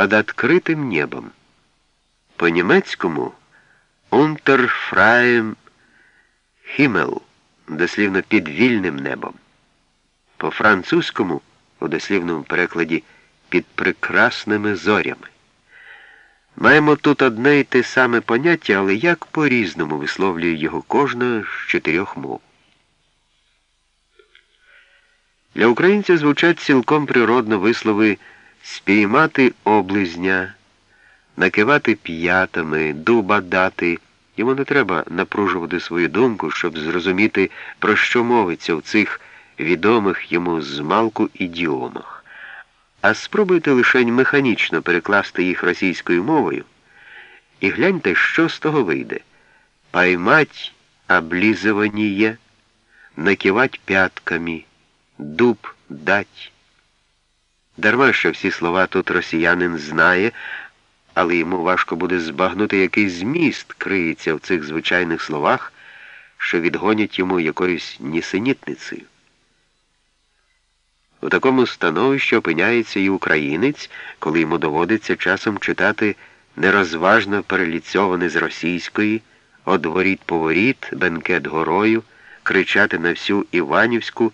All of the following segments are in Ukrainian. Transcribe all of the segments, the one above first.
под откритим небом. По-німецькому Unterfreiem Himmel, дослівно під вільним небом. По-французькому, у дослівному перекладі, під прекрасними зорями. Маємо тут одне й те саме поняття, але як по-різному висловлює його кожна з чотирьох мов. Для українця звучать цілком природно вислови спіймати облизня, накивати п'ятами, дуба дати. Йому не треба напружувати свою думку, щоб зрозуміти, про що мовиться в цих відомих йому змалку ідіомах. А спробуйте лишень механічно перекласти їх російською мовою, і гляньте, що з того вийде. Поймать облизывание, накивать пятками, дуб дать. Дарма що всі слова тут росіянин знає, але йому важко буде збагнути, який зміст криється в цих звичайних словах, що відгонять йому якоюсь нісенітницею. У такому становищі опиняється і українець, коли йому доводиться часом читати нерозважно переліцьоване з російської, одворіт поворіт, бенкет горою, кричати на всю Іванівську,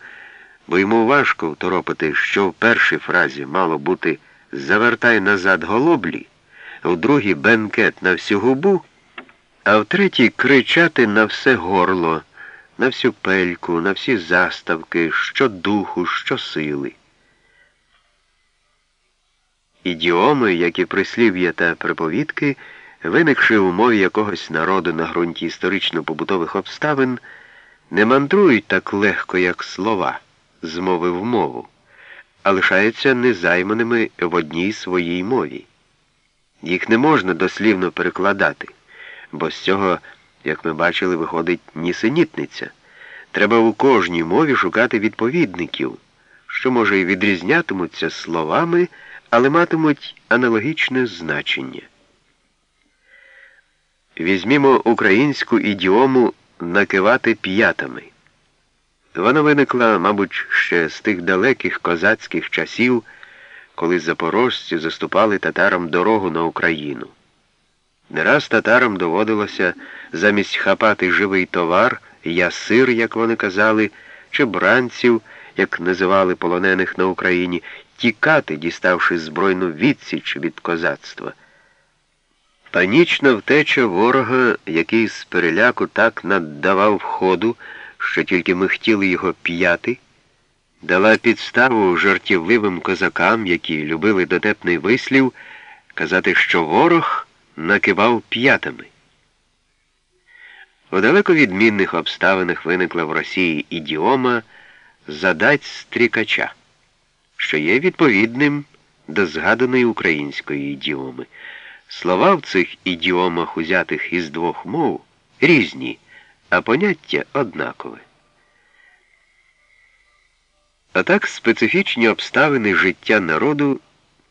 бо йому важко второпити, що в першій фразі мало бути завертай назад голоблі, в другій бенкет на всю губу, а в третій кричати на все горло на всю пельку, на всі заставки, що духу, що сили. Ідіоми, як і прислів'я та приповідки, виникши у мові якогось народу на ґрунті історично-побутових обставин, не мандрують так легко, як слова, з мови в мову, а лишаються незайманими в одній своїй мові. Їх не можна дослівно перекладати, бо з цього як ми бачили, виходить нісенітниця. Треба у кожній мові шукати відповідників, що, може, і відрізнятимуться словами, але матимуть аналогічне значення. Візьмімо українську ідіому накивати п'ятами. Вона виникла, мабуть, ще з тих далеких козацьких часів, коли запорожці заступали татарам дорогу на Україну. Не раз татарам доводилося замість хапати живий товар, ясир, як вони казали, чи бранців, як називали полонених на Україні, тікати, діставши збройну відсіч від козацтва. Панічна втеча ворога, який з переляку так наддавав ходу, що тільки ми хотіли його п'яти, дала підставу жартівливим козакам, які любили дотепний вислів, казати, що ворог накивав п'ятами. У далеко відмінних обставинах виникла в Росії ідіома задать стрікача, що є відповідним до згаданої української ідіоми. Слова в цих ідіомах, узятих із двох мов, різні, а поняття однакове. А так специфічні обставини життя народу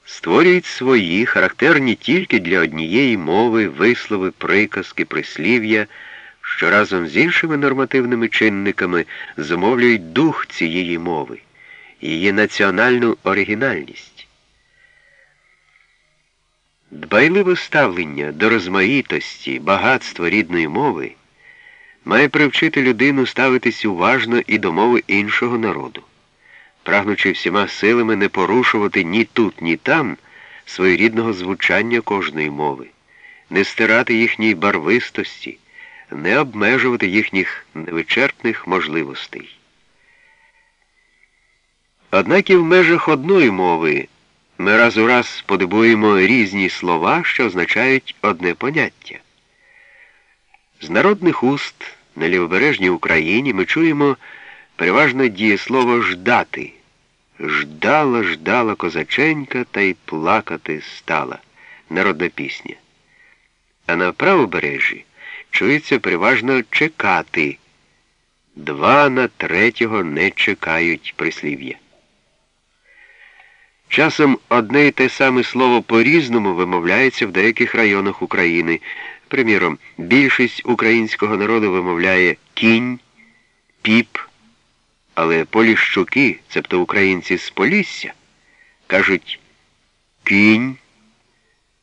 створюють свої, характерні тільки для однієї мови, вислови, приказки, прислів'я, що разом з іншими нормативними чинниками зумовлюють дух цієї мови, її національну оригінальність. Дбайливе ставлення до розмаїтості, багатства рідної мови має привчити людину ставитись уважно і до мови іншого народу прагнучи всіма силами не порушувати ні тут, ні там своєрідного звучання кожної мови, не стирати їхньої барвистості, не обмежувати їхніх невичерпних можливостей. Однак і в межах одної мови ми раз у раз подибуємо різні слова, що означають одне поняття. З народних уст на лівобережній Україні ми чуємо переважно дієслово ждати. Ждала, ждала козаченька та й плакати стала. Народна пісня. А на правобережжі чується переважно чекати. Два на третього не чекають прислів'я. Часом одне й те саме слово по-різному вимовляється в деяких районах України. Приміром, більшість українського народу вимовляє кінь, піп. Але поліщуки, цебто українці з Полісся, кажуть кінь.